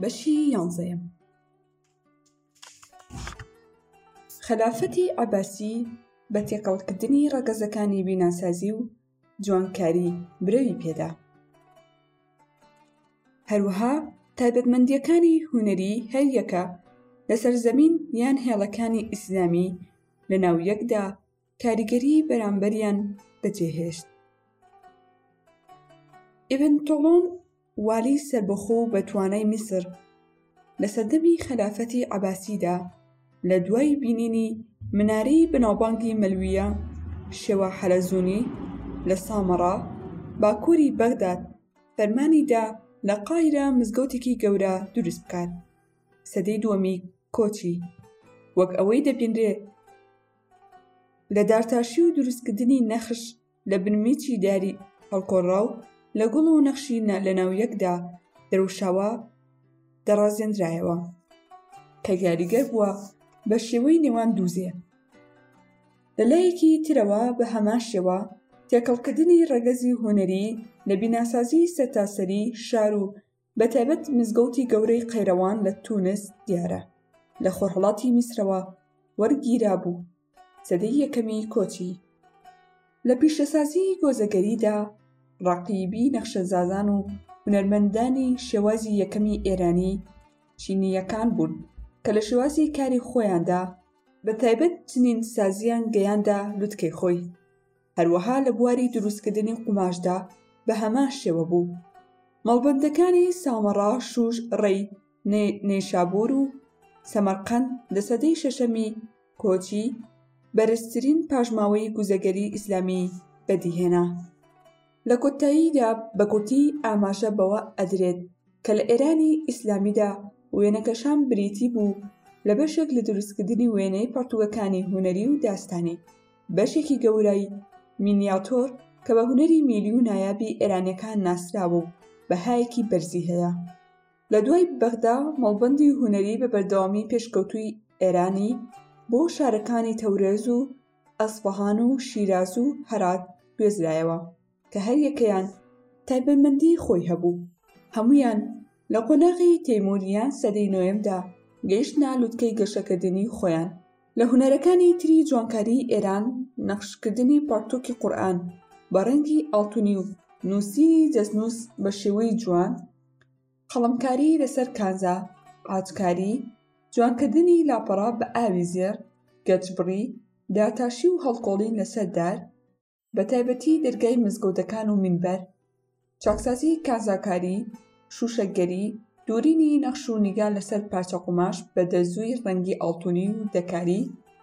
بەشی یانزەیەم خەلافەتی عباسی بە تێکەڵکردنی ڕەگەزەکانی بیناسازی و جوانکاری برەوی پێدا هەروەها تایبەتمەندیەکانی هوەری هەریەکە لەسەر زەمین یان هێڵەکانی ئیسلامی لە ناو یەکدا کاریگەری بەرامبەریان بەجێهێشت ئیبن تۆڵۆن والی سربەخۆ و بەتوانای میسر لە سەردەمی خەلافەتی عباسیدا لە دوای بینینی مناری بەناوبانگی مەلویە شێوە حەلەزونی لە سامەڕا باکووری بەغداد فەرمانی دا لە قایرە مزگەوتێکی گەورە دروست بکات سەدەی دووەمی کۆچی وەک ئەوەی دەبینرێ لە دارتاشی و دروستکردنی نەخش لە بنمیچی داری هەڵکۆڕاو لە گوڵ و نەخشی لە ناو یەکدا دەروشاوە دەڕازێنرایەوە کە یاریگەر بووە بە شێوەی نێوان دووزێ لە لایەکی ترەوە بە هەمان شێوە تێکەڵکردنی ڕەگەزی هوەری لە بیناسازی سەرتاسەری شار و بە تایبەت مزگەوتی گەورەی قەیرەوان لە تونس دیارە لە خۆرهڵاتی میسرەوە وەرگیرا بوو سەدەی یەکەمی کۆچی لە پیشەسازی گۆزەگەریدا ڕەقیبی نەخشەزازان و هونەرمەندانی شێوازی یەکەمی ئێرانی چینییەکان بوون کە لە شێوازی کاری خۆیاندا بە تایبەت چنین سازیان گەیاندا لوتکەی خۆی هەروەها لە بواری دروستکردنی قوماشدا بە هەمان شێوە بوو مەڵبەندەکانی سامەڕا شوش ڕێی نەیشابور و سەمەرقەند لە سەدەی شەشەمی کۆچی بەرزترین پاشماوەی گوزەگەری ئیسلامی بەدیهێنا لە کۆتاییدا بە کورتی ئاماژە بەوە ئەدرێت کە لە ئێرانی ئیسلامیدا وێنەکەشان بریتی بوو لە بەشێک لە دروستکردنی وێنەی پەڕتووەکانی هونەری و داستانی بەشێکی گەورای مینیاتۆر کە بە هونەری میلی و نایابی ئێرانەکان ناسراوە و بەهایەکی بەرزی هەیە لە دوای بەغدا مەڵبندی هونەری بە بەردەوامی پێشکەوتوی ئێرانی بۆ شارەکانی تەورێز و ئەسفەهان و شیراز و هەرات گوێزرایەوە کە هەریەکەیان تایبەتمەندیی خۆی هەبوو، هەموویان لە قۆناغی تەیموور یان سەدەی نۆیەمدا گەیشتنە لوتکەی گەشەکردنی خۆیان. لە هونەرەکانی تری جوانکاریی ئێران نەخشکردنی پەڕتووکی قورئان بە ڕەنگی ئاڵتونی و نووسینی دەستنووس بە شێوەی جوان، قەڵەمکاری لەسەر کانزا، عاجکاری، جوانکردنی لاپەڕە بە ئاوی زێڕ، گەچبڕی، دارتاشی و هەڵکۆڵین لەسەر دار، بە تایبەتی دەرگای مزگەوتەکان و مینبەر چاکسازی کازاکاری شوشەگەری دورینی نەخش و نیگا لەسەر پارچە قوماش بە دەزووی ڕەنگی ئاڵتونی و دەکاری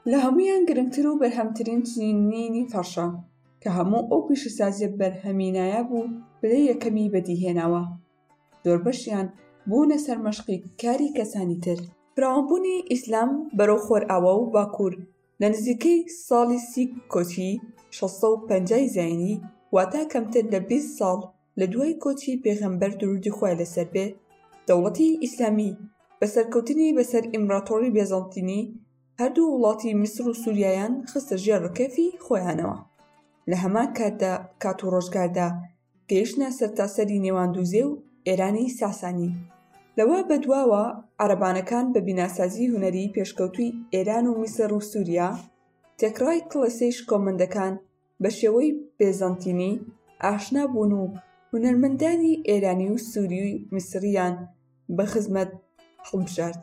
لە هەمویان گرنگتر و بەرهەمترین چنینی فەرشە کە هەموو ئەو پیشەسازیە بەرهەمی نایاب و پلەی یەکەمی بەدیهێناوە زۆربەشیان بوونە سەرمەشقی کاری کەسانی تر. فراوانبوونی ئیسلام بەرەو خۆرئاوا و باکوور لە نزیکەی ساڵی سی کۆچی، شەش سەد و پەنجا ی زایینی، واتە کەمتر لە بیست ساڵ لە دوای کۆچی پێغەمبەر دروودی خوای لەسەر بێ، دەوڵەتی ئیسلامی بە سەرکەوتنی بەسەر ئیمبراتۆڕی بێزەنتینی، هەردوو وڵاتی میسر و سووریایان خستە ژێر ڕکێفی خۆیانەوە. لە هەمان کاتدا کات و ڕۆژگاردا، گەیشتنە سەرتاسەری نێوان دوزێ و ئێرانی ساسانی. لەوە بەدواوە عەرەبانەکان بە بیناسازی هونەریی پێشکەوتووی ئێران و میسر و سووریا، تێکڕای کڵێسەی شکۆمەندەکان بە شێوەی بێزەنتینی ئاشنا بوون و هونەرمەندانی ئێرانی و سووری و میسرییان بە خزمەت هەڵبژارد.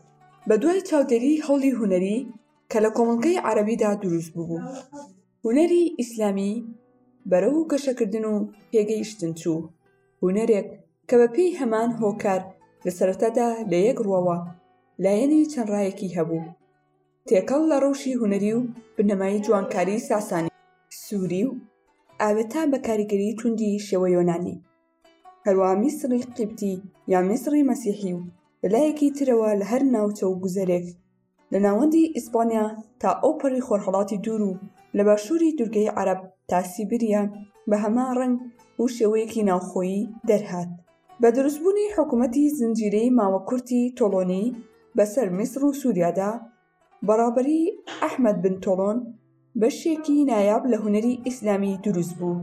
بەدوای چاودێریی هەوڵی هونەری کە لە کۆمەڵگەی عەرەبیدا دروست ببوو، هونەری ئیسلامی بەرەو گەشەکردن و پێگەیشتن چوو، هونەرێک کە بە پێی هەمان هۆکار لە سەرەتادا لە یەک ڕووەوە لایەنی چەند ڕایەکی هەبوو، تێکەڵ لە ڕەوشی هونەری و بنەمای جوانکاری ساسانی، سووری و ئاوێتا بە کاریگەری توندی شێوە یۆنانی، هەروا میسڕی قیبتی یا میسڕی مەسیحی و لە لایەکی ترەوە لە هەر ناوچە و گوزەرێک لە ناوەندی ئیسپانیا تا ئەو پەڕی خۆرهەڵاتی دوور و لە باشووری دوورگەی عەرەب تا سیبریا بە هەمان ڕەنگ و شێوەیەکی ناوخۆیی دەرهات. بە دروستبوونی حکوومەتی زنجیرەی ماوە کورتی تۆڵۆنی بەسەر میسڕ و سووریادا، بەڕابەریی ئەحمەد بن تۆڵۆن بەشێکی نایاب لە هونەری ئیسلامی دروست بوو.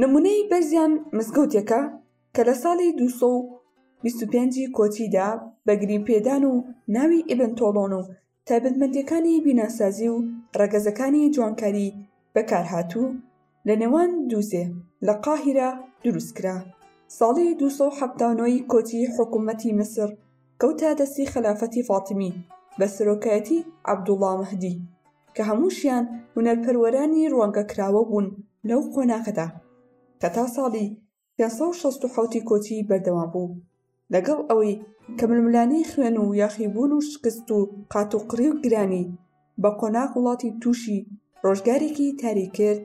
نموونەی بەرزیان مزگەوتێکە، کە لە ساڵی دوو سەد و بیست و پێنج ی کۆچیدا بە گرینپێدان و ناوی ئیبن تۆڵۆن و تایبەتمەندییەکانی بیناسازی و ڕەگەزەکانی جوانکاری بەکارهاتوو لە نێوان دووزێ لە قاهیرە دروستکرا ساڵی دوو سەد و حەفتا و نۆ ی کۆچی حکوومەتی میسر کەوتە دەستی خەلافەتی فاتیمی بە سەرۆکایەتی عەبدوڵڵا مەهدی کە هەمووشیان هونەرپەروەرانی ڕوانگەکراوە بوون لەو قۆناغەدا کە تا ساڵی سێ سەد و شەست و حەوت ی کۆچی بەردەوام بوو. لەگەڵ ئەوەی کە ململانێی خوێن و یاخیبوون و شکست و قاتوقڕی و گرانی بە قۆناغ وڵاتی تووشی ڕۆژگارێکی تاریک کرد،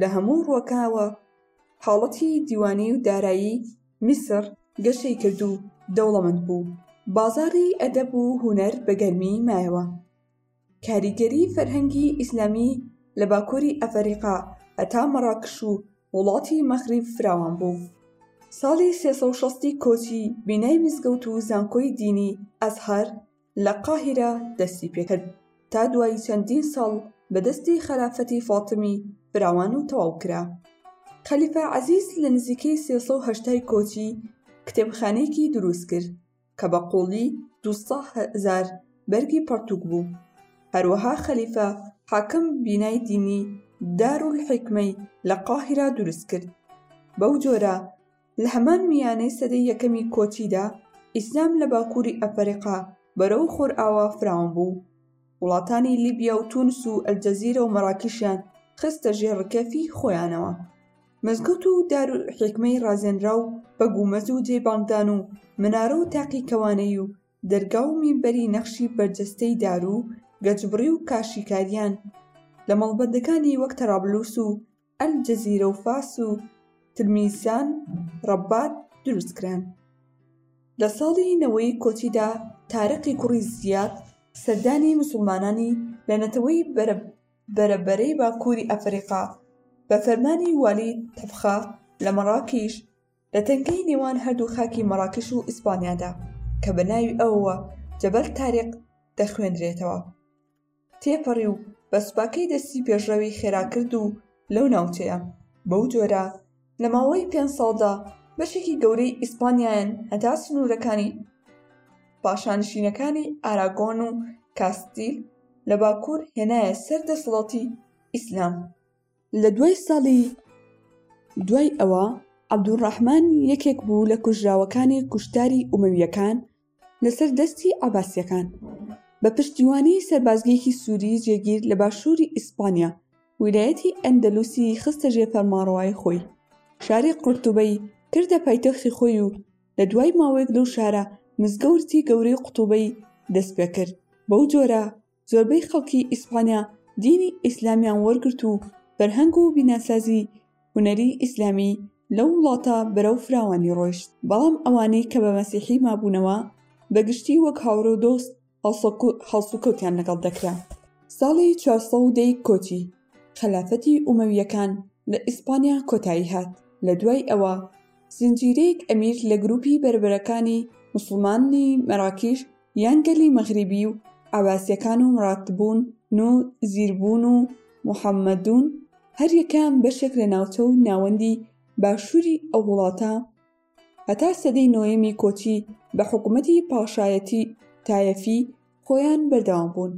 لە هەموو ڕووەکانەوە حاڵەتی دیوانی و دارایی میسر گەشەی کرد و دەوڵەمەند بوو. بازاڕی ئەدەب و هونەر بە گەرمی مایەوە. کاریگەری فەرهەنگی ئیسلامی لە باکووری ئەفەریقا هەتا مەراکش و وڵاتی مەغریب فراوان بوو ساڵی سێ سەد و شەست ی کۆچی بینای مزگەوت و زانکۆی دینی ئەزهەر لە قاهیرە دەستی پێکرد تا دوای چەندین ساڵ بە دەستی خەلافەتی فاتمی فراوان و تەواو کرا خەلیفە عەزیز لە نزیکەی سێ سەد و هەشتا ی کۆچی کتێبخانەیەکی دروست کرد کە بە قووڵی دوو سە هەزار بەرگی پەڕتووک بوو هەروەها خەلیفە حاکم بینای دینی دار و حیکمەی لە قاهرا دروست کرد بەو جۆرە لە هەمان میانەی سەدەی یەکەمی کۆچیدا ئیسلام لە باکووری ئەفەریقا بەرەو خۆرئاوا فراوان بوو وڵاتانی لیبیا و تونس و ئەلجەزیرە و مەراکشیان خستە ژێر ڕکەفی خۆیانەوە مزگەوت و دار و حکمەی ڕازێنرا و بە گومەز و جێ بانگدان و منارە و تاقی کەوانەی و دەرگا و مینبەری نەخشی بەرجەستەی دار و گەجبڕی و کاشیکاریان لە مەڵبەندەکانی وەک تەرابلوس و ئەلجەزیرە و فاس و تلمیزان رەبات دروستکران. لە ساڵی نەوەی کۆچیدا تارقی کوڕی زیاد سەردانی موسڵمانانی لە نەتەوەی بەرەبەرەی باکووری ئەفەریقا بە فەرمانی والی تەفخا لە مەڕاکیش لە تەنگەی نێوان هەردوو خاکی مەڕاکیش و ئیسپانیادا کە بە ناوی ئەوەوە جەبەل تاریق دەخوێندرێتەوە. تێپەڕی و بە سوپاکەی دەستی پێشڕەوی خێرا کرد و لەو ناوچەیە بەو جۆرە لە ماوەی پێنج ساڵدا بەشێکی گەورەی ئیسپانیایان هەتا سنوورەکانی پاشانشینەکانی ئاراگۆن و کاستیل لە باکوور هێنایە سەر دەسەڵاتی ئیسلام لە دوای ساڵی دوای ئەوە عەبدولڕەحمان یەکێک بوو لە کوژراوەکانی کوشتاری ئومەوییەکان لەسەر دەستی عەباسییەکان، بە پشتیوانیی سەربازگەیەکی سووری جێگیر لە باشووری ئیسپانیا، ویلایەتی ئەندەلوسی خستە ژێر فەرماڕەوایی خۆی، شاری قورتوبەی کردە پایتەختی خۆی و لە دوای ماوەیەک لەو شارە مزگەورتی گەورەی قوتوبەی دەستپێکرد، بەو جۆرە، زۆربەی خەڵکی ئیسپانیا دینی ئیسلامیان وەرگرت و فەرهەنگ و بیناسازی هونەری ئیسلامی لەو وڵاتە بەرەو فراوانی ڕۆیشت، بەڵام ئەوانەی کە بە مەسیحی مابوونەوە بە گشتی وەک هاوڕێ و دۆست هەڵسوکەوتیان لەگەڵ دەکرا. ساڵی 410 ی کۆچی خەلافەتی ئومەوییەکان لە ئیسپانیا کۆتایی هات، لە دوای ئەوە زنجیرەیەک ئەمیر لە گرووپی بەربەرەکانی موسڵمانانی مەراکیش یان گەلی مەغریبی و عەباسیەکان و مراتبون و زیربون و محەمەدون هەر یەکەیان بەشێک لە ناوچە و ناوەندی باشوری ئەو وڵاتە هەتا سەدەی نۆیەمی کۆچی بە حکومەتی پاشایەتی تایەفی خۆیان بەردەوام بون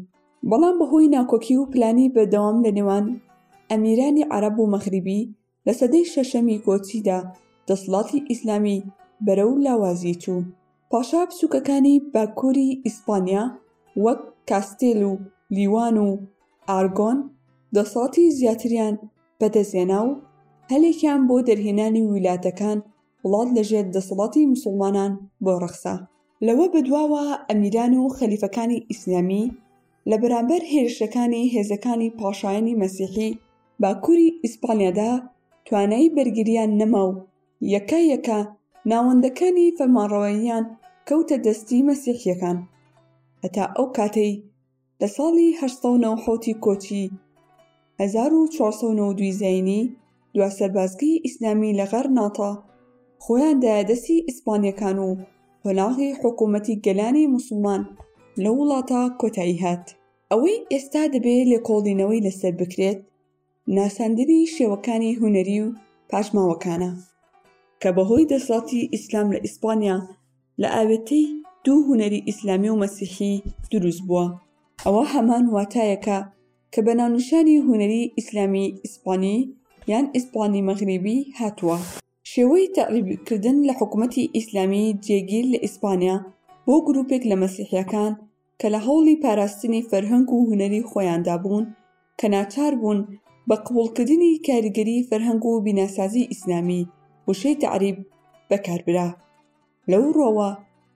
بەڵام بەهۆی ناکۆکی و پلانی بەردەوام لە نێوان ئەمیرانی عەرەب و مەغریبی لە سەدەی شەشەمی کۆچیدا دەسڵاتی ئیسلامی بەرەو لاوازی چوو، پاشا بچووکەکانی باکووری ئیسپانیا وەک کاستێل و لیوان و ئارگۆن دەسەڵاتی زیاتریان بەدەستهێنا و هەلێکیان بۆ دەرهێنانی ویلایەتەکان وڵات لەژێر دەسەڵاتی موسڵمانان بۆ ڕەخسا. لەوە بەدواوە ئەمیران و خەلیفەکانی ئیسلامی لە بەرامبەر هێرشەکانی هێزەکانی پاشایانی مەسیحی، باکووری ئیسپانیادا توانایی بەرگرییان نەما و یەکە یەکە ناوەندەکانی فەرمانڕەواییان کەوتە دەستی مەسیحییەکان هەتا ئەو کاتەی لە ساڵی 897 ی کۆچی 1492 ی زایینی دوا سەربازگەی ئیسلامی لە غەرناطە خۆیان دایە دەستی ئیسپانییەکان و قۆناغی حکوومەتی گەلانی موسڵمان لەو وڵاتە کۆتایی هات. ئەوەی ئێستا دەبێ لێکۆڵینەوەی لەسەر بکرێت ناساندنی شێوەکانی هونەری و پاشماوەکانە کە بەهۆی دەسەڵاتی ئیسلام لە ئیسپانیا لە ئاوێتەی دوو هونەری ئیسلامی و مەسیحی دروست بووە ئەوە هەمان واتایەکە کە بە ناونیشانی هونەری ئیسلامی ئیسپانی یان ئیسپانی مەغریبی هاتووە شێوەی تەعریب کردن لە حکومەتی ئیسلامی جێگیر لە ئیسپانیا بۆ گروپێک لە مەسیحیەکان کە لە هەوڵی پاراستنی فەرهەنگ و هونەری خۆیاندا بوون کە ناچار بوون بە قبوڵکردنی کاریگەری فەرهەنگ و بیناسازی ئیسلامی وشەی تەعریب بەکاربرا لەو ڕوەوە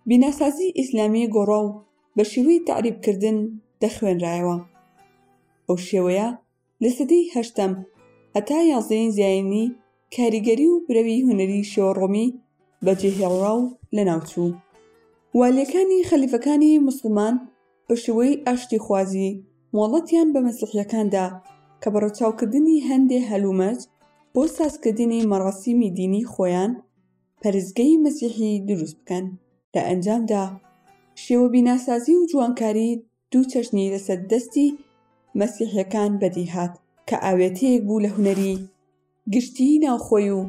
بیناسازی ئیسلامی گۆڕا و بە شێوەی تەعریب کردن دەخوێنرایەوە ئەو شێوەیە لە سەدەی هەشتەم هەتا یازدەیەی زایینی کاریگەری و برەوی هونەری شێوە ڕۆمی بەجێهێڵرا و لەناوچوو. والیەکانی خەلیفەکانی موسڵمان بە شێوەی ئاشتیخوازی مۆڵەتیان بە مەسیحیەکان دا کە بە ڕەچاوکردنی هەندێ هەلومەرج بۆ سازکردنی مەڕاسیمی دینی خۆیان پەرستگەی مەسیحی دروست بکەن. لە ئەنجامدا شێوە بیناسازی و جوانکاری دوو چەشنی لەسەر دەستی مەسیحیەکان بەدیهات کە ئاوێتەیەک بوو لە هونەری گشتیی ناوخۆی و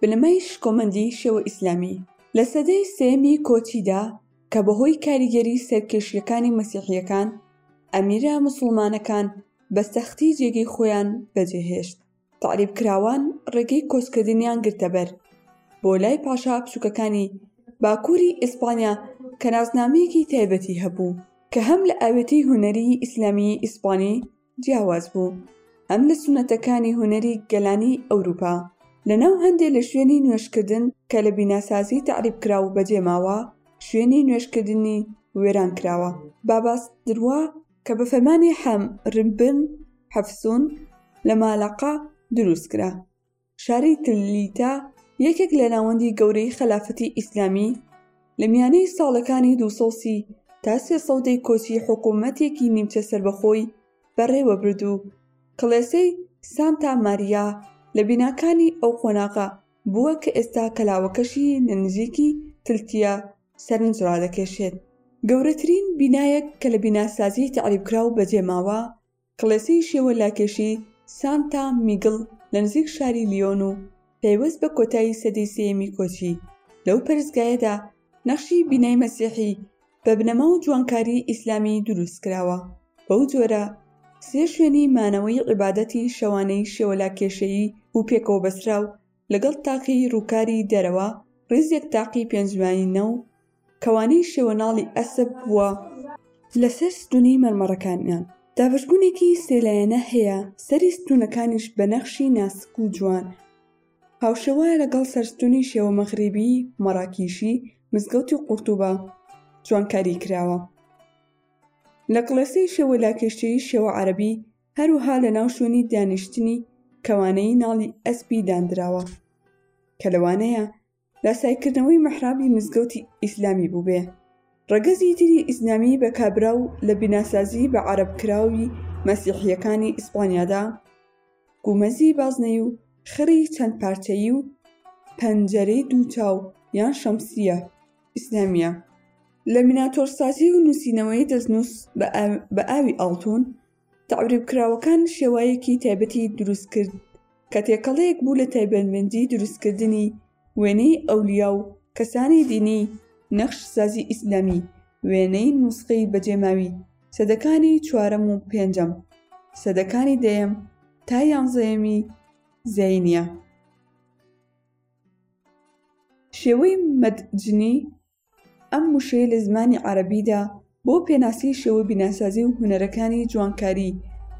بنەمای شکۆمەندی شێوە ئیسلامی لە سەدەی سێیەمی کۆچیدا کە بەهۆی کاریگەری سەرکێشیەکانی مەسیحیەکان ئەمیرە موسڵمانەکان بە سەختی جێگەی خۆیان بەجێهێشت. تەعریبکراوان ڕێگەی کۆچکردنیان گرتەبەر بۆ لای پاشا بچووکەکانی باکووری ئیسپانیا کە ناسنامەیەکی تایبەتی هەبوو کە هەم لە ئاوێتەی هونەریی ئیسلامیی ئیسپانی جیاواز بوو هەم لە سوننەتەکانی هونەری گەلانی ئەورووپا. لەناو هەندێ لە شوێنی نوێژکردن کە لە بیناسازیی تەعریبکراو بەجێ ماوە، شوێنی نوێژکردنی وێران کراوە. باباس دروا، کە بە فەرمانی حەم ر بن حەفسون لە مالەقە دروست کرا. شاری تلیتا یەکێک لە ناوەندی گەورەی خەلافەتی ئیسلامی لە میانەی ساڵەکانی دووسەوسی تا سێسەودەی کۆچی حکوومەتێکی نیمچە سەربەخۆی بەڕێوە برد و کڵێسەی سانتا ماریا لە بیناکانی ئەو قۆناغە بووە کە ئێستا کەلاوەکەشی لە نزیکی تلتیا سەرنج ڕادەکێشێت گەورەترین بینایەک کە لە بیناسازیی تەعریبکراو بەجێماوە، کڵێسەی شێوە لاکێشی سانتا میگڵ لە نزیک شاری لیۆن و پەیوەست بە کۆتایی سەدەی سێیەمی کۆچی، لەو پەرستگایەدا نەخشی بینای مەسیحی بە بنەما و جوانکاریی ئیسلامی دروستکراوە، بەو جۆرە سێ شوێنی مانەوەی عیبادەتی شەوانەی شێوەلاکێشەیی و پێکەوەبەستراو لەگەڵ تاقی ڕووکاری دەرەوە ڕیزێک تاقی پێنجلایەنە و کەوانەی شێوەناڵی ئەسپ و لەسەر ستوونی مەرمەڕەکانیان دابەشبوونێکی سێ لایەنە هەیە سەری ستوونەکانیش بە نەخشی ناسک و جوان هاوشێوە لەگەڵ سەرستوونی شێوە مەغریبی مەڕاکیشی مزگەوتی قورتوبە جوانکاری کراوە لە کڵێسەی شێوە لاکێشەیی شێوە عەرەبی هەروها لە ناو شوێنی دانیشتنی کەوانەیی ناڵی ئەسپی داندراوە کە لەوانەیە لاسایکردنەوەی مەحرابی مزگەوتی ئیسلامی بووبێ ڕەگەزی تری ئیسلامی بە کابرا و لە بیناسازی بە عەرەب کراوی مەسیحیەکانی ئیسپانیادا گومەزی بازنەی و خڕی چەند پارچەیی و پەنجەرەی دووچاو یان شەمسیە ئیسلامییە لە میناتۆرسازی و نووسینەوەی دەستنووس بە ئاوی ئاڵتوون تەعریبکراوەکان شێوایەکی تایبەتی دروست کرد کە تێکەڵەیەک بوو لە تایبەتمەندی دروستکردنی وێنەی ئەولیا و کەسانی دینی نەخشسازی ئیسلامی وێنەی نوسخەی بەجێماوی سەدەکانی چوارەم و پێنجەم سەدەکانی دەیەم تا یانزەیەمی زایینییە شێوەی مەدجنی ئەم وشەیە لە زمانی عەرەبیدا بۆ پێناسەی شێوە بیناسازی و هونەرەکانی جوانکاری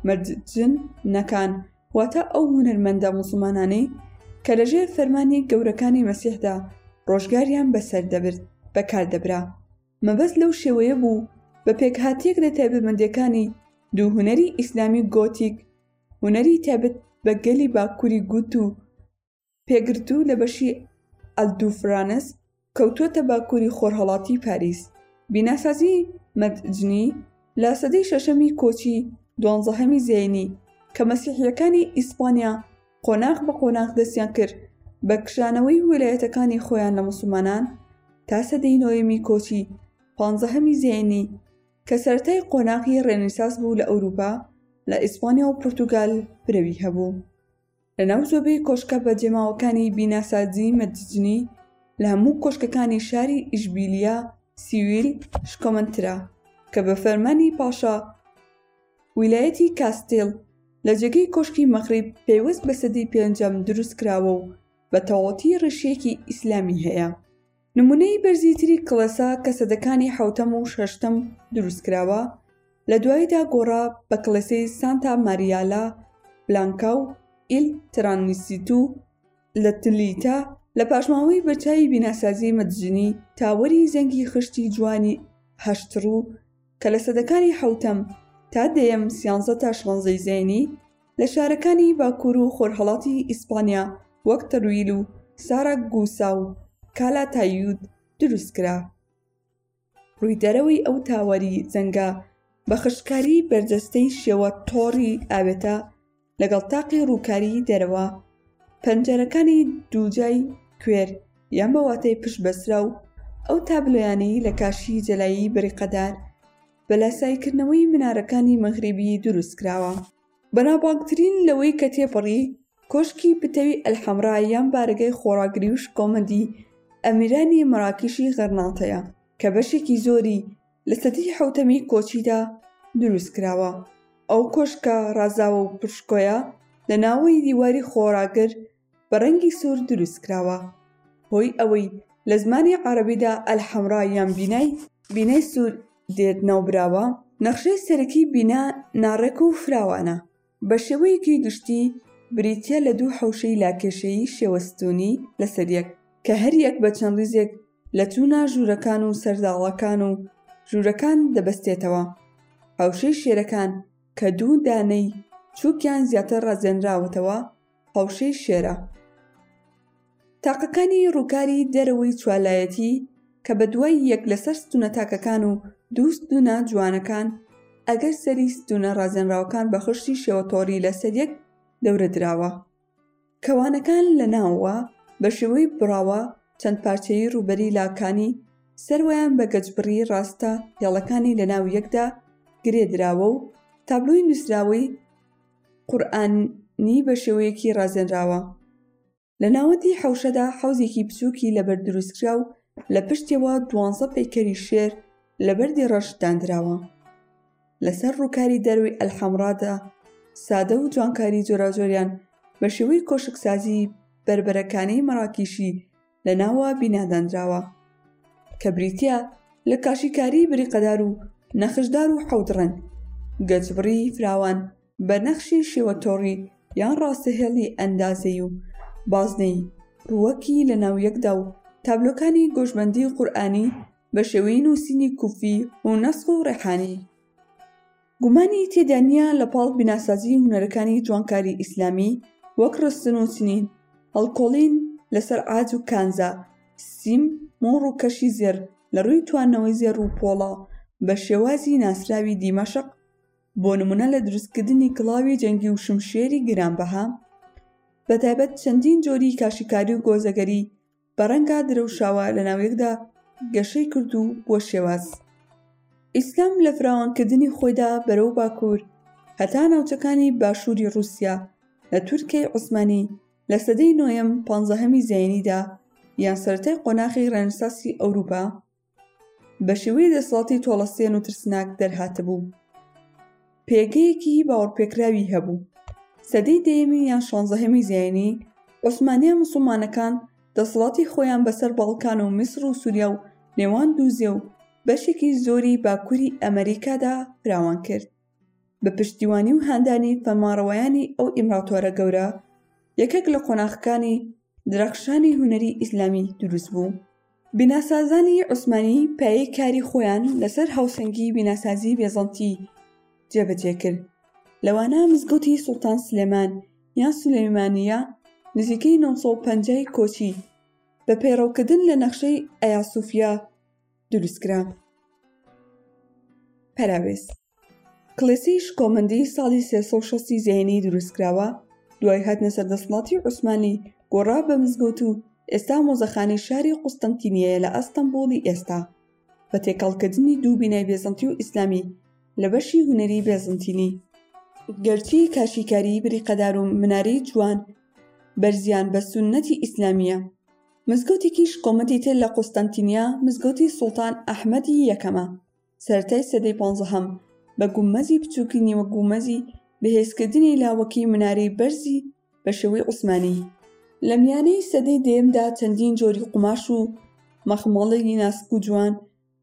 مەدجنەکان واتە ئەو هونەرمەندە موسڵمانانەی کە لەژێر فەرمانی گەورەکانی مەسیحدا ڕۆژگاریان بەسەر دەبرد بەکاردەبرا مەبەست لەو شێوەیە بوو بە پێکهاتەک لە تایبەتمەندەکانی دوو هونەری ئیسلامی گۆتیک هونەری تایبەت بە گەلی باکووری گوت و پێگرتوو لە بەشی ئەلدوفرانس کەوتووەتە باکووری خۆرهەڵاتی پاریس بیناسازی مەدجنی لە سەدەی شەشەمی کۆچی دوانزەهەمی زینی کە مەسیحیەکانی ئیسپانیا قۆناغ بە قۆناغ دەستیان کرد بە کشانەوەی ویلایەتەکانی خۆیان لە مسلمانان تا سەدەی نۆیەمی کۆچی پانزەهەمی زینی کە سەرای قۆناغی ڕێنیساس بوو لە ئەوروپا لە ئیسپانیا و پرتوگال برەوی هەبوو. لە ناو زۆبەی کۆشکە بە جێماوەکانی بیناسازی مەدجنی لە هەموو کۆشکەکانی شاری ئیشبیلیا سیویل شکۆمەندترە کە بە فەرمانی پاشا ویلایەتی کاستیل لە جێگەی کۆشکی مەغریب پەیوەست بە سەدی پێنجەم دروستکراوە و بە تەواوەتی ڕیشەیەکی ئیسلامی هەیە نمونەی بەرزی تری کڵێسا کە سەدەکانی حەوتەم و شەشتەم دروستکراوە لە دواییدا گۆڕا بە کڵێسەی سانتا ماریا لا بلانکا و ئیل ترانسیتو لە تلیتا لە پاشماوەی بەرچاوی بیناسازی مەدژنی تاوەری زەنگی خشتی جوانی هەشت ڕوو کە لە سەدەکانی حەوتەم تا دەیەم سیانزە تا شانزەی زەینی لە شارەکانی باکوور و خۆرهەڵاتی ئیسپانیا وەک تەرویل و ساراگوسا و کالاتایود دروست کرا. ڕووی دەرەوەی ئەو تاوەری زەنگە بە خشتکاری بەرجەستەی شێوە تۆڕی ئاوێتە لەگەڵ تاقی ڕووکاریی دەرەوە، پەنجەرەکانی دووجای کوێر یان بە واتای پشت بەستراو، ئەو تابلۆیانەی لە کاشیی جەلایی بریقەدار بە لاساییکردنەوەی منارەکانی مەغریبی دروست کراوە. بەناوبانگترین لەوەی کە تێپەڕی، کۆشکی پتەوی ئەلحەمرا یان بارەگای خۆڕاگری و شکۆمەندی ئەمیرانی مەراکیشی غەرناتەیە، کە بەشێکی زۆری لە سەدەی حەوتەمی کۆچیدا دروست کراوە. ئەو کۆشکە ڕازاوە و پشکۆیە لە ناوەی دیواری خۆڕاگر بە ڕەنگی سوور دروست کراوە، هۆی ئەوەی لە زمانی عەڕەبیدا الحمرا یان بینای بینای سوور دێت ناوبراوە. نەخشەی سەرەکی بینا ناڕێک و فراوانە. بە شێوەیەکی گشتی بریتیە لە دوو حەوشەی لاکێشەیی شێوە ستوونی لەسەر یەک کە هەر یەک بە چەند ڕیزێک لە چوونا ژوورەکان و سەرزاڵەکان و ژوورەکان دەبەستێتەوە حەوشەی شێرەکان کە دوو دانەی چووکیان زیاتر ڕازێنراوەتەوە حەوشەی شێرە. تاقەکانی ڕووکاری دەرەوەی چوالایەتی کە بە دوای یەک لەسەر ستونە تاکەکان و دوو ستونە جوانەکان، ئەگەر سەری ستونە ڕازێنراوەکان بە خشتی شێوە تۆڕی لەسەر یەک دەورە دراوە. کەوانەکان لە ناوەوە بە شێوەی بڕاوە چەند پارچەیی ڕووبەری لاکانی سەروەیان بە گەجبڕی ڕاستە هێڵەکانی لە ناو یەکدا گرێ دراوە و تابلۆی نووسراوەی قورئانی بە شێوەیەکی ڕازێنراوە. لە ناوەندی حەوشەدا حەوزێکی بچووکی لەبەرد دروستکرا و لە پشتیەوە دوانزە پەیکەری شێر لە بەردی ڕەش داندراوە. لەسەر ڕووکاری دەروی ئەلحەمڕادا سادە و جوانکاری جۆراوجۆریان بە شێوەی کۆشکسازی بەربەرەکانیی مەراکیشی لە ناوە بینادانراوە کە بریتە لە کاشیکاری بریقەدار و نەخشدار و حەوت ڕەنگ گەجبڕی فراوان بە نەخشی شێوە تۆڕی یان ڕاستەهێڵی ئەندازەی و بازنەی ڕووەکی لە ناو یەکدا و تابلۆکانی گۆشبەندی قورئانی بە شێوەی نووسینی کوفی و نەسخ و ڕێحانی گومانی تێدا نییە لە پاڵ بیناسازیی هونەرەکانی جوانکاریی ئیسلامی وەک ڕستن و چنین، هەڵکۆڵین لەسەر عاج و کانزا، سیم و ڕووکەشی زێڕ لە ڕووی تواندنەوەی زێڕ و پۆڵا بە شێوازی ناسراوی دیمەشق، بۆ نموونە لە دروستکردنی کڵاوی جەنگی و شمشێری گرانبەها، بەتایبەت چەندین جۆری کاشیکاری و گۆزەگەری بە ڕەنگا درەوشاوە لە ناویەکدا گەشەی کرد و بووە شێواز ئیسلام لە فراوانکردنی خۆیدا بەرەو باکوور هەتا ناوچەکانی باشووری ڕووسیا لە تورکیای عوسمانی لە سەدەی نۆیەم پانزەهەمی زایینیدا یان سەرەتای قۆناخی ڕێنساسی ئەوروپا بە شێوەی دەسەڵاتی تۆڵەسێن و ترسناک دەرهاتبوو پێگەیەکی باوەڕپێکراوی هەبوو سەدەی دەیەمی یان شانزەهەمی زیینی عوسمانیا مسلمانەکان دەسەڵاتی خۆیان بەسەر باڵکان و میسر و سووریا و نێوان دووزێ و بەشێکی زۆری باکووری ئەمریکادا فراوان کرد بە پشتیوانی و هاندانی فەرمانڕەوایانی ئەو ئیمراتۆرە گەورە یەکێک لە قۆناخەکانی درەخشانی هونەری ئیسلامی دروست بوو بیناسازانی عوسمانی پایەی کاری خۆیان لەسەر هاوسەنگی بیناسازی بێزەنتی جێبەجێ کرد لەوانە مزگەوتی سوڵتان سلێمان یان سلێمانە نزیکەی 950 کۆچی بە پەیڕەوکردن لە نەخشەی ئەیاسوفیا دروستکرا پەراوێز کلێسی شکۆمەندی ساڵی 360 زێنی دروستکراوە دوای هاتنە سەردەسڵاتی عوسمانی گۆڕا بە مزگەوت و ئێستا مۆزەخانی شاری قوستنتینیە لە ئەستەمبوڵی ئێستا بە تێکەڵکردنی دوو بینای بێزنتی و ئیسلامی لە بەشی هوەری بێزنتینی گەرچی کاشیکاری بریقەدار و مناری جوان بەرزیان بە سونەتی ئیسلامیە مزگەوتێکی شکۆمەندی تر لە قوستەنتینیە مزگەوتی سوڵتان ئەحمەدی یەکەمە سەرەتای سەدەی پانزەهەم بە گومەزی بچووکی نیوە گومەزی بەهێزکردنی لاوەکی منارەی بەرزی بە شێوەی عوسمانی لە میانەی سەدەی دەیەمدا چەندین جۆری قوماش و مەخمەڵی ناسک و جوان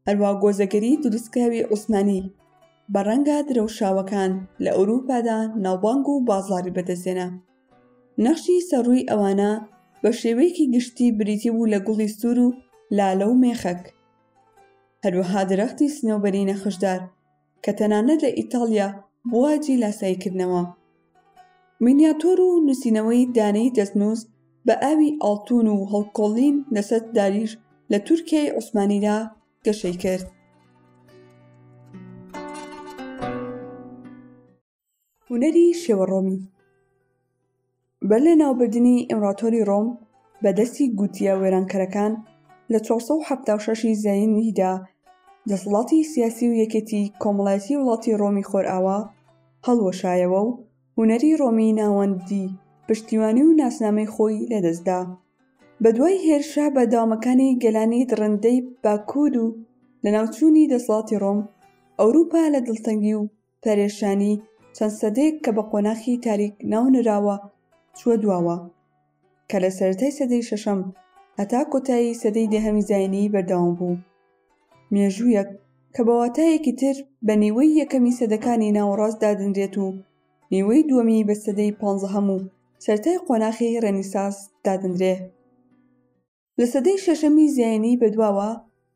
هەروا گۆزەگەری دروستکراوی عوسمانی بە ڕەنگە درەوشاوەکان لە ئەوروپادا ناوبانگ و بازاری بەدەستێنا نەخشی سەڕووی ئەوانە بە شێوەیەکی گشتی بریتی بوو لە گوڵی سوور و لالە و مێخەک هەروەها درەختی سنەوبەری نەخشدار کە تەنانەت لە ئیتاڵیا بوواجی لاساییکردنەوە. مینیاتۆر و نووسینەوەی دانەی دەستنووس بە ئاوی ئاڵتوون و هەڵکۆڵین لەسەر داریش لە تورکیای عوسمانیدا گەشەی کرد. هونەری شێوە ڕۆمی بە لە ناوبردنی ئیمراتۆری ڕۆم بە دەستی گوتیە وێرانکەرەکان لە 1970 زینیدا دەسەڵاتی سیاسی و یەکێتی کۆمەڵایەتی وڵاتی ڕۆمی خۆرئاوا هەڵوەشایەوە و هونەری ڕۆمی ناوەندی پشتیوانی و ناسنامەی خۆی لەدەستدا بە دوای هێرشە بەداوامەکانی گەلانی دڕندەی باکوور و لەناوچوونی دەسەڵاتی ڕۆم ئەوروپا لە دڵتەنگی و پەرێشانی چەند سەدەیەک کە بە قۆناخی تاریک ناونراوە چووە دواوە، کە لە سەرەتای سەدەی شەشەم هەتا کۆتایی سەدەی دەهەمی زاینیی بەردەوام بوو. مێژوویەک کە بە واتایەکی تر بە نیوەی یەکەمی سەدەکانی ناوەڕاست دادەنرێت و نیوەی دووەمی بە سەدەی پانزەهەم و سەرەتای قۆناخی ڕێنیساس دادەنرێ. لە سەدەی شەشەمی زایینی بەدواوە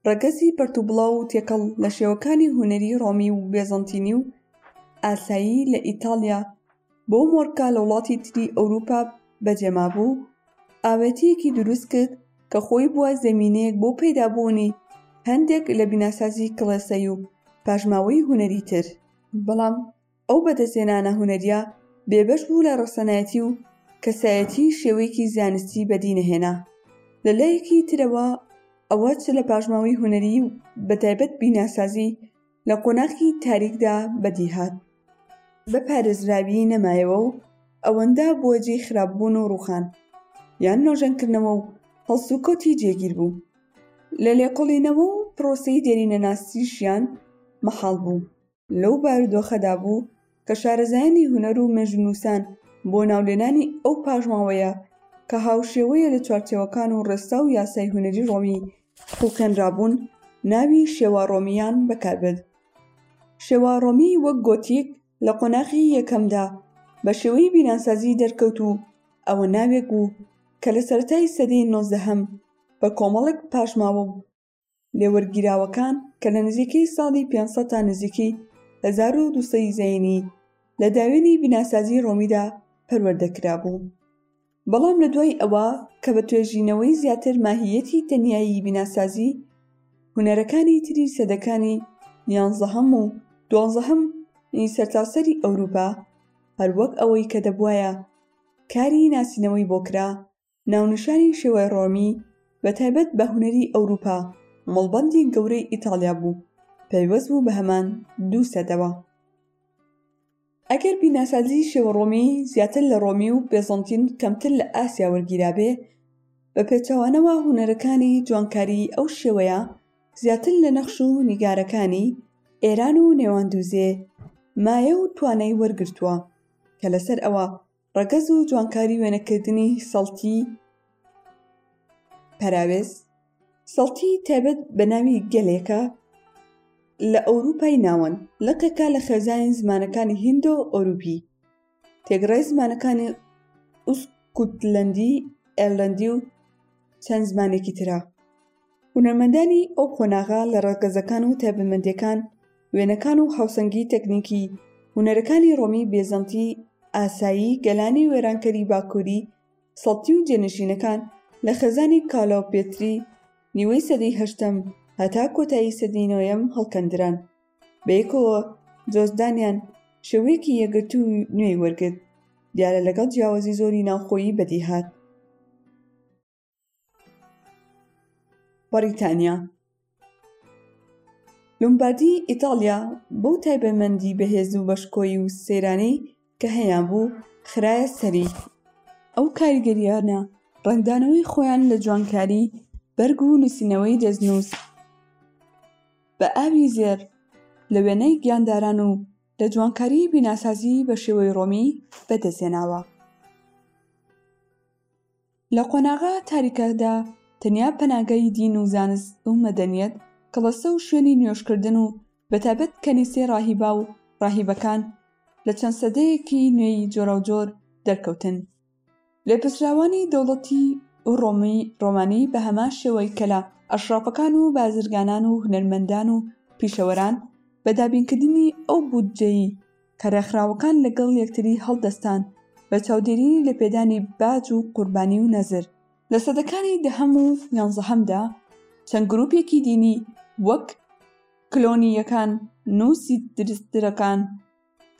ڕەگەزی پەرتوبڵاو و تێکەڵ لە شێوەکانی هونەری ڕۆمی و بێزەنتینی و ئاسایی لە ئیتاڵیا بۆ مۆرکا لە وڵاتی تری ئەوروپا بەجێمابوو ئاوێتەیەکی دروست کرد کە خۆی بووە زەمینەیەک بۆ پەیدابوونی هەندێک لە بیناسازی کڵێسەی و پاشماوەی هونەری تر بەڵام ئەو بەدەستهێنانە هونەرییە بێبەش بوو لە ڕەسەنایەتی و کەسایەتیی شێوەیەکی زانستی بەدی نەهێنا. لە لایەکی ترەوە ئەوە چ لە پاشماوەی هونەریی و بەتایبەت بیناسازی لە قۆناغی تاریکدا بەدی هات، بە پارێزراویی نەمایەوە و ئەوەندە بووە جێی خراپبوون و ڕووخان، یان نۆژەنکردنەوە و هەڵسوکەوتی جێگیر بوو. لە لێکۆڵینەوە و پرۆسەی دێرینەناسیشیان مەحاڵ بوو. لەو بارودۆخەدا بوو کە شارەزایانی هونەر و مێژوونووسان بۆ ناولێنانی ئەو پاژماوەیە کە هاوشێوەیە لە چوارچێوەکان و ڕێسا و یاسای هونەری ڕۆمی خوڵقێنرابوون، ناوی شێوا ڕۆمییان بەکاربرد. شێوا ڕۆمی وەک گۆتیک لە قۆناغی یەکەمدا بە شێوەی بیناسازی دەرکەوت و ئەوە ناوێک بوو کە لە سەرەتای سەدەی نۆزدەهەم بە کۆمەڵێک پاژماوە و لێوەرگیراوەکان کە لە نزیکەی ساڵی 500 تا نزیکەی 1200 زینی لە داوێنی بیناسازی ڕۆمیدا پەروەردەکرا بوو بەڵام لە دوای ئەوە کە بە توێژینەوەی زیاتر ماهیەتی تەنایی بیناسازی هونەرەکانی تری سەدەکانی نیانزەهەم و دوانزەهەم ی سەرتاسەری ئەوروپا هەروەک ئەوەی کە دەبواە کاری ناسینەوەی بۆکرا ناونیشانی شێوای ڕۆمی بە تایبەت بە هونەری ئەوروپا مەڵبەندی گەورەی ئیتاڵیا بوو پەیوەست بوو بە هەمان دوو سەدەوە ئەگەر بیناسازی شێوە ڕۆمی زیاتر لە ڕۆمی و بێزەنتین کەمتر لە ئاسیا وەرگیرابێ بە پێچەوانەوە هونەرەکانی جوانکاری ئەو شێوەیە زیاتر لە نەخش و نیگارەکانی ئێران و نێواندوزێ مایە و توانای وەرگرتووە کە لەسەر ئەوە ڕەگەز و جوانکاری وێنەکردنی سەڵتی پەراوێز سەڵتی تایبەت بە ناوی گەلێکە لە ئەوروپای ناوەن لەقێکە لە خێزانی زمانەکانی هندۆ ئۆروپی تێگڕای زمانەکانی ئوسکوتلەندی ئێلەندی و چەند زمانێکی ترە هونەرمەندانی ئەو قۆناغە لە ڕەگەزەکان و تایبەتمەندیەکان، وێنەکان و هاوسەنگی تەکنیکی، هونەرەکانی ڕۆمی بێزەنتی، ئاسایی، گەلانی وێرانکەری باکووری، سەڵتی و جێنشینەکان، لە خێزانی کالۆپێتری نیوەی سەدەی هەشتەم هەتا کۆتایی سەدەی نۆیەم هەڵکەندران، بەیەکەوە جۆزدانیان شێوەیەکی یەکگرتووی نوێی وەرگرت، دیارە لەگەڵ جیاوازی زۆری ناوخۆیی بەدیهات. بەڕیتانیا لومباردی ئیتاڵیا بەو تایبەمەندی بەهێز و بەشکۆی و سەیرانەی کە هەیان بوو خراە سەری ئەو کاریگەریانە ڕنگدانەوەی خۆیان لە جوانکاری بەرگ و نووسینەوەی دەستنووس بە ئاوی زێر لە وێنەی گیانداران و لە جوانکاری بیناسازی بە شێوەی ڕۆمی بەدەستێناوە لە قۆناغە تاریکەدا تەنیا پەناگەی دین و زانست و مەدەنیەت کڵەسە و شوێنی نوێژکردن و بەتابەت کەنیسەی ڕاهیبا و ڕاهیبەکان لە چەند سەدەیەکی نوێی جۆراوجۆر دەرکەوتن لێپرسراوانی دەوڵەتی ڕۆمی ڕۆمانی بە هەمان شێوەی کە لە ئەشڕافەکان و بازرگانان و هونەرمەندان و پیشەوەران بە دابینکردنی ئەو بودجەی کە ڕێکخراوەکان لەگەڵ یەکتری هەڵدەستان بە چاودێریی لێپێدانی باج و قوربانی و نەزر. لە سەدەکانی دەهەم و یانزەهەمدا چەند گرووپێکی دینی وەک کلۆنییەکان، نوسیدرسترەکان،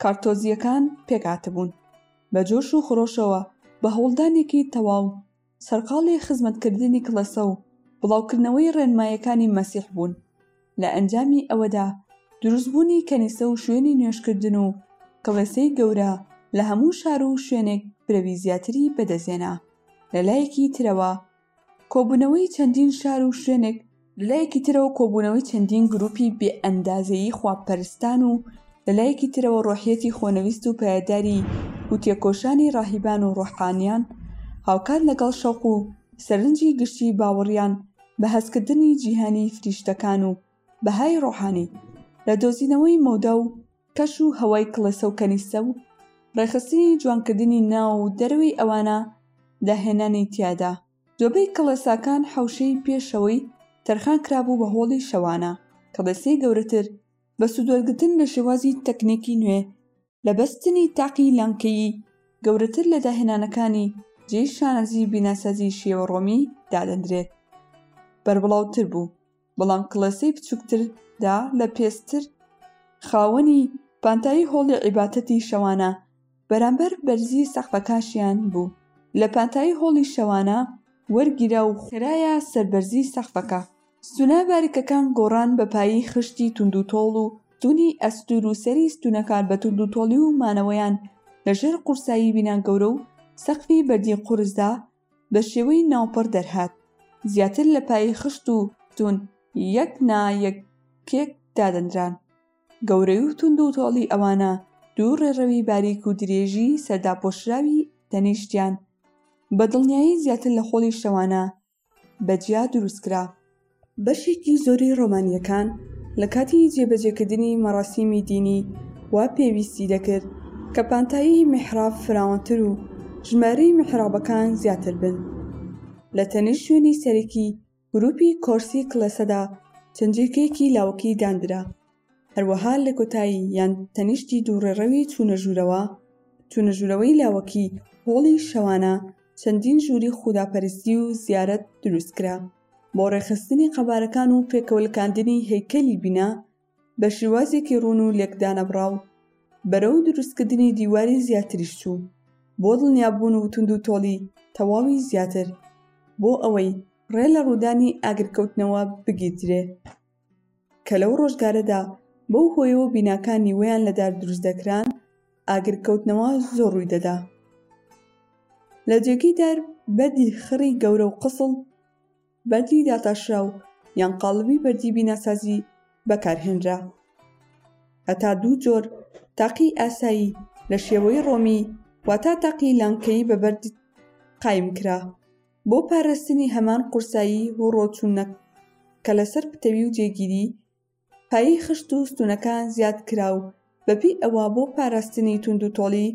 کارتۆزییەکان پێکهاتبوون، بە جۆش و خرۆشەوە بە هەوڵدانێکی تەواو سەرقاڵی خزمەتکردنی کڵێسە و بڵاوکردنەوەی ڕێنماییەکانی مەسیح بوون، لە ئەنجامی ئەوەدا دروستبوونی کەنیسە و شوێنی نوێژکردن و کڵێسەی گەورە لە هەموو شار و شوێنێک برەوی زیاتری بەدەستهێنا، لەلایەکی ترەوە کۆبوونەوەی چەندین شار و شوێنێک، لەلایەکی ترەوە کۆبوونەوەی چەندین گروپی بێ ئەندازەیی خواپەرستان و لەلایەکی ترەوە ڕۆحیەتی خۆنەویست و پایەداری و تێکۆشانی ڕاهیبان و ڕۆحانیان هاوکات لەگەڵ شەوق و سەرنجی گشتی باوەڕیان بە هەستکردنی جیهانی فریشتەکان و بەهای ڕۆحانی لە دۆزینەوەی مەودا و کەش و هەوای کڵێسە و کەنیسە و ڕێکخستنی جوانکردنی ناو و دەرەوەی ئەوانە داهێنانی تیادا زۆبەی کڵێساکان حەوشەی پێشەوەی تەرخان کرابوو بە هۆڵی شەوانە، کڵێسەی گەورەتر بە سوودوەرگرتن لە شێوازی تەکنیکی نوێ لە بەستنی تاقی لانکەیی گەورەتر لە داهێنانەکانی جێی شانازی بیناسازی شێوە ڕۆمی دادەندرێت، بەربڵاوتر بوو. بەڵام کڵێسەی بچووکتر دا لە پێستر خاوەنی پانتایی هۆڵی عیباتەتی شەوانە بەرامبەر بەرزی سەقفەکاشیان بوو لە پانتایی هۆڵی شەوانە وەرگیرا و خرایە سەر بەرزی سەقفەکە ستوونە باریکەکان گۆڕان بە پایی خشتی توندوتۆڵ و ستوونی ئەستوور و سەری ستوونەکان بە توندوتۆڵی و مانەوەیان لە ژێر قورسایی بینا گەورە و سەقفی بەردی قورسدا بە شێوەی ناوپڕ دەرهات، زیاتر لە پایەی خشت و ستوون یەک نا یەک پێک دادەنران. گەورەی و توند و تۆڵی ئەوانە دوو ڕێڕەوی باریک و درێژی سەرداپۆشراوی تەنیشتیان بە دڵنیایی زیاتر لە خۆڵی شەوانە بە جیا دروست کرا. بەشێکی زۆری ڕۆمانییەکان لە کاتی جێبەجێکردنی مەڕاسیمی دینی وا پێویستی دەکرد کە پانتایی میحراب فراوانتر و ژمارەی میحرابەکان زیاتر بن. لە تەنیشت شوێنی سەرەکی گرووپی کۆرسی کڵێسەدا چنجێکێکی لاوەکی داندرا، هەروەها لە کۆتایی یان تەنیشتی دوو ڕێڕەوی چوونە ژوورەوە، چوونە ژوورەوەی لاوەکی هۆڵی شەوانە چەندین ژووری خوداپەرستی و زیارەت دروست کرا. بۆ ڕێکخستنی قەبارەکان و پێکەوەلکاندنی هەیکەلی بینا بە شیوازێکی ڕوون و لێکدانەبڕاو، بەرەو دروستکردنی دیواری زیاتریش چوو، بۆ دڵنیابوون و توندوتۆڵی تەواوی زیاتر، بۆ ئەوەی ڕێ لە ڕوودانی ئاگرکەوتنەوە بگیردرێ. کە لەو ڕۆژگارەدا بەو هۆیەوە بیناکانی وەیان لە دار دروست دەکران ئاگر کەوتنەوە زۆر ڕووی دەدا لە جێگەی دار بەردی خڕی گەورە و قسڵ بەردی داتاشرا و یان قاڵبی بەردی بیناسازی بەکارهێنرا هەتا دوو جۆر تاقی ئاسایی لە شێوەی ڕۆمی واتا تاقی لانکەی بە بەرد قایم کرا بۆ پارستنی هەمان قورسایی هۆڕۆ چوونە کە لەسەر پتەوی و جێگیری پایەی خشت و ستونەکان زیاد کرا و بە پێی ئەوە بۆ پاراستنی توندوتۆڵی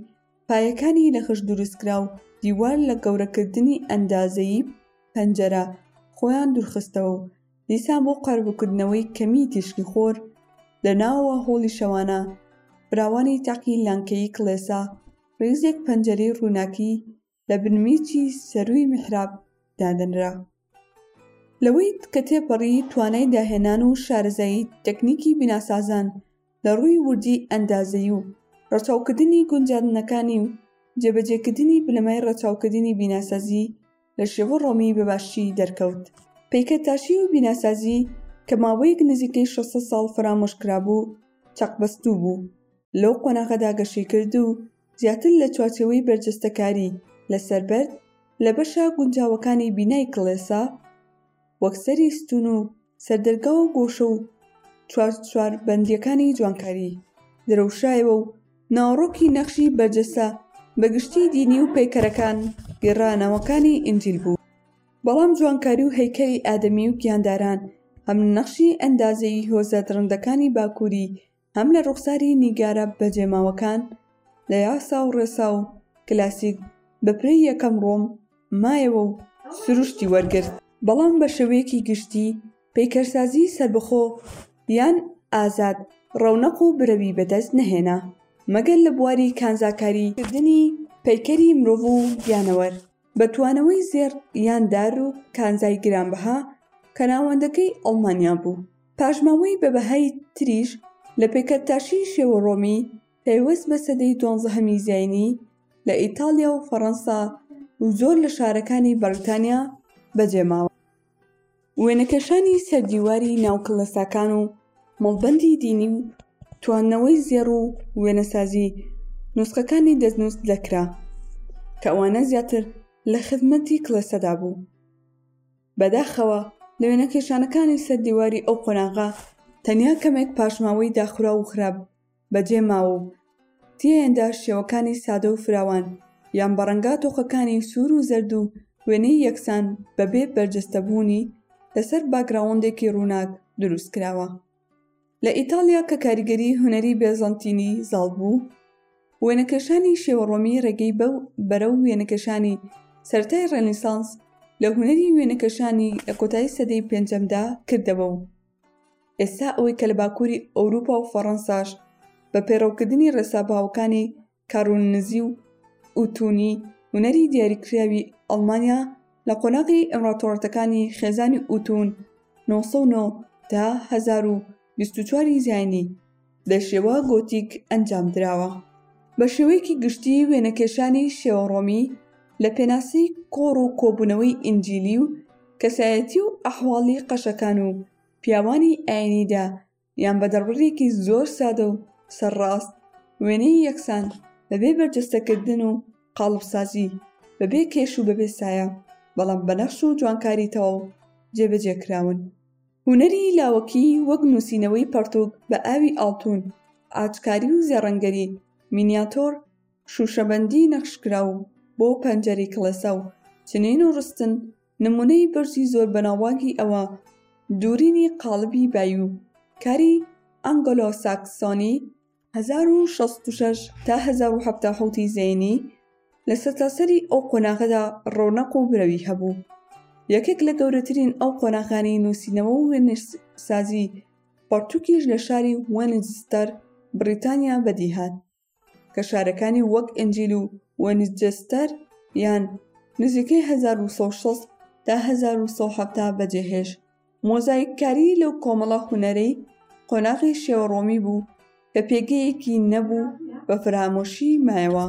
پایەکانی لە خشت دروست کرا و دیوار لە گەورە کردنی ئەندازەیی پەنجەرە خۆیان دورخستەوە و دیسان بۆ قەرەبووکردنەوەی کەمی تیشکی خۆر لە ناوەوە هۆڵی شەوانە فراوانی تاقی لانکەیی کڵێسە ڕیزێک پەنجەرەی ڕووناکی لە بنمیچی سەرووی میحراب دادەنرا. لەوەی کە تێپەڕی توانای داهێنان و شارەزایی تەکنیکی بیناسازان لە ڕووی وردی ئەندازەیی و ڕەچاوکردنی گونجاندنەکانی و جێبەجێکردنی بنەمای ڕەچاوکردنی بیناسازی لە شێوە ڕۆمی بە باشی دەرکەوت. پیکەتاشی و بیناسازی کە ماوەیەک نزیکەی شەش سەد ساڵ فەرامۆشکرابوو، چەقبەستوو بوو، لەو قۆناغەدا گەشەی کرد و زیاتر لە چوارچێوەی بەرجەستەکاری لەسەر بەرد لە بەشە گونجاوەکانی بینای کڵێسا وەک سەری ستوون و سەردەرگا و گۆشە و چوارچوار بەندیەکانی جوانکاری درەوشایەوە و ناوەڕۆکی نەخشی بەرجەستە بە گشتی دینی و پەیکەرەکان گێڕانەوەکانی ئینجیل بوو بەڵام جوانکاری و هەیکەلی ئادەمی و گیانداران هەم نەخشی ئەندازەیی هۆزە دڕندەکانی باکووری هەم لە ڕوخساری نیگارە بەجێماوەکان لە یاسا و ڕێسا و کلاسیک بە پلەی یەکەم ڕۆم مایەوە و سروشتی وەرگرت، بەڵام بە شێوەیەکی گشتی پەیکەرسازیی سەربەخۆ یان ئازاد ڕەونەق و برەوی بەدەست نەهێنا، مەگەر لە بواری کانزاکاری کردنی پەیکەری مرۆڤ و گیانەوەر. بە توانەوەی زێڕ یان دار و کانزای گرانبەها کە ناوەندەکەی ئەڵمانیا بوو پاشماوەی بە بەهای تریش لە پێکەرتاشی شێوە ڕۆمی پەیوەست بە سەدەی دۆنزەهەمی زاینی لە ئیتاڵیا و فەڕەنسا و زۆر لە شارەکانی بەڕیتانیا بەجێماوە وێنەکێشانی سەر دیواری ناو کڵێساکان و مەڵبەندی دینی و تواندنەوەی زێڕ و وێنەسازی نوسخەکانی دەستنووس دەکرا کە ئەوانە زیاتر لە خزمەتی کڵێسەدا بوو بەداخەوە لە وێنەکێشانەکانی سەر دیواری ئەو قۆناغە تەنیا کەمێک پاشماوەی داخراو و خراپ بەجێ ماوە و تێێندا شێوەکانی سادە و فراوان یان بە ڕەنگا تۆقەکانی سوور و زەرد و وێنەی یەکسان بەبێ بەرجەستە بوونی لەسەر باکگراوندێکی ڕووناک دروست کراوە. لە ئیتاڵیا کە کاریگەری هونەری بێزەنتینی زاڵ بوو، وێنەکێشانی شێوە ڕۆمی ڕێگەی بەو بەرەو وێنەکێشانی سەرەتای ڕێنیسانس لە هونەری وێنەکێشانی لە کۆتایی سەدەی پێنجەمدا کردەوە و، ئێستا ئەوەی کە لە باکووری ئەوروپا و فەڕەنساش بە پەیڕەوکردنی ڕێسا باوەکانی کارول نزی و ئوتونی هونەری دیاریکراوی ئەڵمانیا لە قۆناغی ئیمڕاتۆڕەتەکانی خێزانی ئوتون 909 تا 1024 ی زایینی لە شێوە گۆتیک ئەنجام دراوە. بە شێوەیەکی گشتی وێنەکێشانی شێوە ڕۆمی لە پێناسی کۆڕ و کۆبوونەوەی ئینجیلی و کەسایەتی و ئەحواڵی قەشەکان و پیاوانی ئایینیدا یان بە دەڕبڕێکی زۆر سادە و سەرڕاست وێنەی یەکسان بەبێ بەرجەستەکردن و قاڵبسازی بەبێ کێش و بەبێ سایە بەڵام بە نەخش و جوانکاری تەواو جێبەجێ کراون. هونەری لاوەکی وەک نووسینەوەی پەڕتووک بە ئاوی ئاڵتوون، ئاجکاری و زێڕەنگەری، مینیاتۆر، شووشەبەندیی نەخشکراو بۆ پەنجەرەی کڵێسا و چنین و ڕستن، نموونەی بەرزی زۆر بەناوبانگی ئەوە دوورینی قاڵبی بایو، کاری ئەنگلۆ-ساکسۆنی، هەزار و شەست و شەش تا هەزار و حەفتا و حەوتی زەینی لە سەرتاسەری ئەو قۆناغەدا ڕۆنەق و برەوی هەبوو یەکێک لە گەورەترین ئەو قۆناغانی نووسینەوە و وێنەسازی پەڕتووکیش لە شاری وێنجستەر بڕیتانیا بەدیهات کە شارەکانی وەک ئنجیل و وێنجستەر یان نزیکەی هەزار و سەد و شەست تا هەزار و سەد و حەفتا بەجێهێشت مۆزایککاریی لەو کۆمەڵە هونەرەی قۆناغی شێوە ڕۆمی بوو کە پێگەیەکی نەبوو بە فرامۆشی مایەوە.